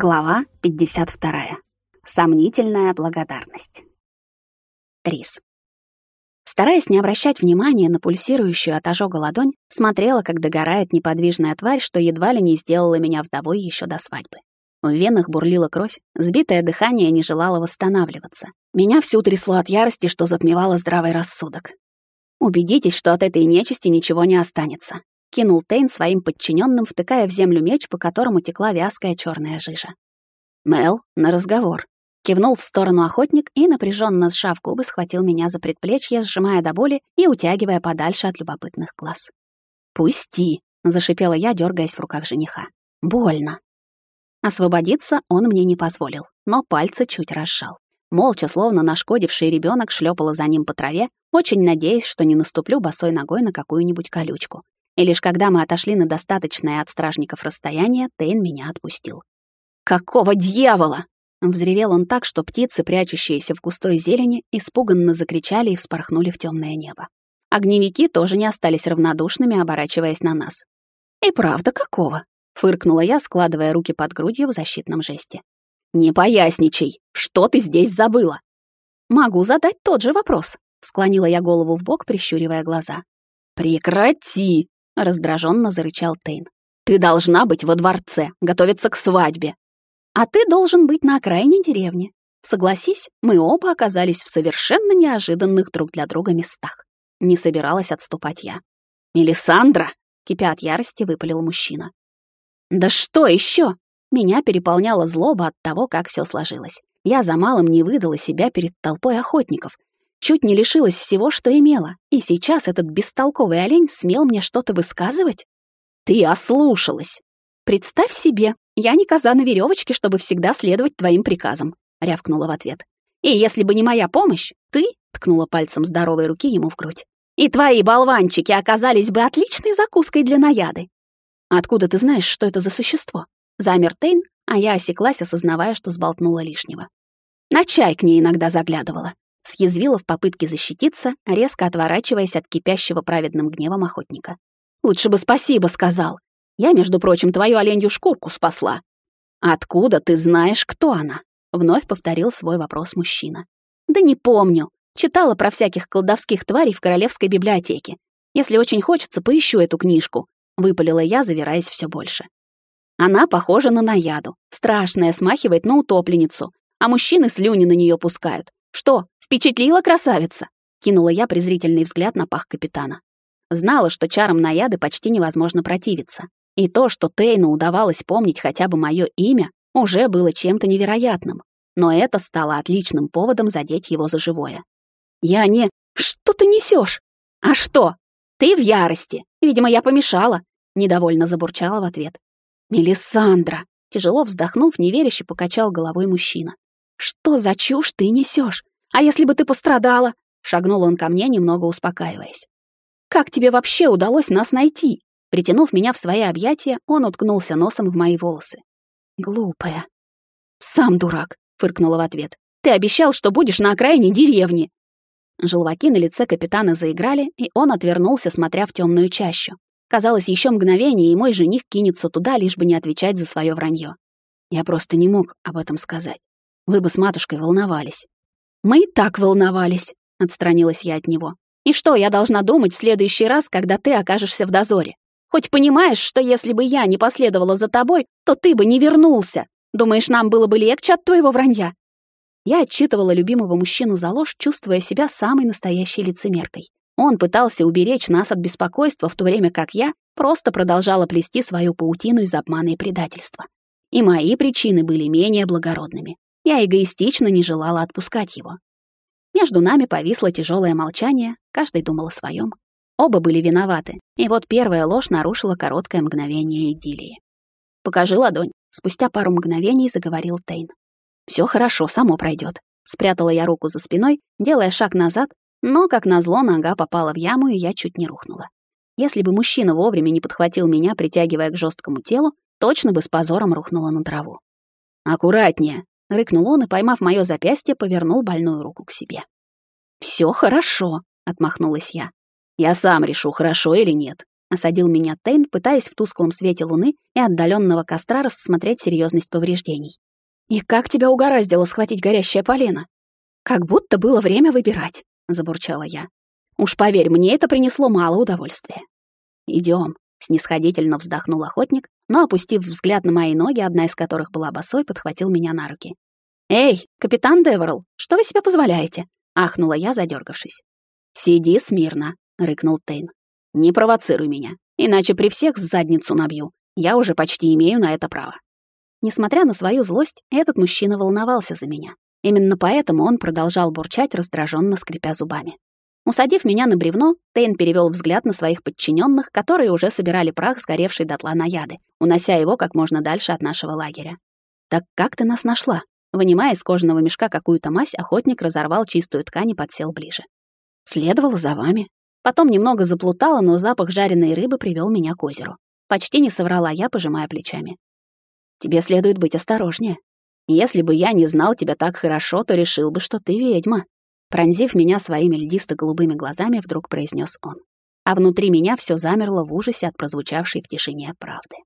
Глава 52. Сомнительная благодарность. Трис. Стараясь не обращать внимания на пульсирующую от ожога ладонь, смотрела, как догорает неподвижная тварь, что едва ли не сделала меня вдовой еще до свадьбы. В венах бурлила кровь, сбитое дыхание не желало восстанавливаться. Меня всю трясло от ярости, что затмевало здравый рассудок. Убедитесь, что от этой нечисти ничего не останется кинул Тейн своим подчиненным, втыкая в землю меч, по которому текла вязкая черная жижа. Мел на разговор. Кивнул в сторону охотник и, напряженно сжав губы, схватил меня за предплечье, сжимая до боли и утягивая подальше от любопытных глаз. «Пусти!» — зашипела я, дергаясь в руках жениха. «Больно!» Освободиться он мне не позволил, но пальцы чуть разжал. Молча, словно нашкодивший ребенок, шлепала за ним по траве, очень надеясь, что не наступлю босой ногой на какую-нибудь колючку. И лишь когда мы отошли на достаточное от стражников расстояние, Тейн меня отпустил. «Какого дьявола!» Взревел он так, что птицы, прячущиеся в густой зелени, испуганно закричали и вспорхнули в темное небо. Огневики тоже не остались равнодушными, оборачиваясь на нас. «И правда, какого?» — фыркнула я, складывая руки под грудью в защитном жесте. «Не поясничай! Что ты здесь забыла?» «Могу задать тот же вопрос», — склонила я голову в бок, прищуривая глаза. «Прекрати!» Раздраженно зарычал Тейн. Ты должна быть во дворце, готовиться к свадьбе. А ты должен быть на окраине деревни. Согласись, мы оба оказались в совершенно неожиданных друг для друга местах. Не собиралась отступать я. «Мелисандра!» — кипя от ярости, выпалил мужчина. «Да что еще? Меня переполняла злоба от того, как все сложилось. Я за малым не выдала себя перед толпой охотников, Чуть не лишилась всего, что имела, и сейчас этот бестолковый олень смел мне что-то высказывать? Ты ослушалась. Представь себе, я не коза на веревочке, чтобы всегда следовать твоим приказам, рявкнула в ответ. И если бы не моя помощь, ты, ткнула пальцем здоровой руки ему в грудь, и твои болванчики оказались бы отличной закуской для наяды. Откуда ты знаешь, что это за существо? Замер Тейн, а я осеклась, осознавая, что сболтнула лишнего. На чай к ней иногда заглядывала съязвила в попытке защититься, резко отворачиваясь от кипящего праведным гневом охотника. «Лучше бы спасибо сказал. Я, между прочим, твою оленью шкурку спасла». «Откуда ты знаешь, кто она?» — вновь повторил свой вопрос мужчина. «Да не помню. Читала про всяких колдовских тварей в королевской библиотеке. Если очень хочется, поищу эту книжку», — выпалила я, завираясь все больше. Она похожа на наяду. Страшная, смахивает на утопленницу. А мужчины слюни на нее пускают. Что, «Впечатлила красавица!» — кинула я презрительный взгляд на пах капитана. Знала, что чарам наяды почти невозможно противиться. И то, что Тейну удавалось помнить хотя бы мое имя, уже было чем-то невероятным. Но это стало отличным поводом задеть его за живое. «Я не... Что ты несешь? А что? Ты в ярости. Видимо, я помешала», — недовольно забурчала в ответ. «Мелисандра!» — тяжело вздохнув, неверяще покачал головой мужчина. «Что за чушь ты несешь? А если бы ты пострадала?» Шагнул он ко мне, немного успокаиваясь. «Как тебе вообще удалось нас найти?» Притянув меня в свои объятия, он уткнулся носом в мои волосы. «Глупая». «Сам дурак», — фыркнула в ответ. «Ты обещал, что будешь на окраине деревни». Желваки на лице капитана заиграли, и он отвернулся, смотря в темную чащу. Казалось, еще мгновение, и мой жених кинется туда, лишь бы не отвечать за свое вранье. Я просто не мог об этом сказать. Вы бы с матушкой волновались. «Мы и так волновались», — отстранилась я от него. «И что я должна думать в следующий раз, когда ты окажешься в дозоре? Хоть понимаешь, что если бы я не последовала за тобой, то ты бы не вернулся. Думаешь, нам было бы легче от твоего вранья?» Я отчитывала любимого мужчину за ложь, чувствуя себя самой настоящей лицемеркой. Он пытался уберечь нас от беспокойства, в то время как я просто продолжала плести свою паутину из обмана и предательства. И мои причины были менее благородными. Я эгоистично не желала отпускать его. Между нами повисло тяжелое молчание, каждый думал о своем. Оба были виноваты, и вот первая ложь нарушила короткое мгновение идиллии. «Покажи ладонь», — спустя пару мгновений заговорил Тейн. Все хорошо, само пройдет. Спрятала я руку за спиной, делая шаг назад, но, как назло, нога попала в яму, и я чуть не рухнула. Если бы мужчина вовремя не подхватил меня, притягивая к жесткому телу, точно бы с позором рухнула на траву. «Аккуратнее», Рыкнул он и, поймав моё запястье, повернул больную руку к себе. «Всё хорошо», — отмахнулась я. «Я сам решу, хорошо или нет. — осадил меня Тейн, пытаясь в тусклом свете луны и отдаленного костра рассмотреть серьезность повреждений. «И как тебя угораздило схватить горящее полено?» «Как будто было время выбирать», — забурчала я. «Уж поверь, мне это принесло мало удовольствия». Идем, снисходительно вздохнул охотник, но, опустив взгляд на мои ноги, одна из которых была босой, подхватил меня на руки. «Эй, капитан Деверл, что вы себе позволяете?» — ахнула я, задергавшись. «Сиди смирно», — рыкнул Тейн. «Не провоцируй меня, иначе при всех задницу набью. Я уже почти имею на это право». Несмотря на свою злость, этот мужчина волновался за меня. Именно поэтому он продолжал бурчать, раздраженно скрипя зубами. Усадив меня на бревно, Тейн перевел взгляд на своих подчиненных, которые уже собирали прах, сгоревший дотла наяды, унося его как можно дальше от нашего лагеря. «Так как ты нас нашла?» Вынимая из кожаного мешка какую-то мазь, охотник разорвал чистую ткань и подсел ближе. «Следовала за вами. Потом немного заплутала, но запах жареной рыбы привел меня к озеру. Почти не соврала я, пожимая плечами. Тебе следует быть осторожнее. Если бы я не знал тебя так хорошо, то решил бы, что ты ведьма. Пронзив меня своими льдисто-голубыми глазами, вдруг произнес он. А внутри меня все замерло в ужасе от прозвучавшей в тишине правды.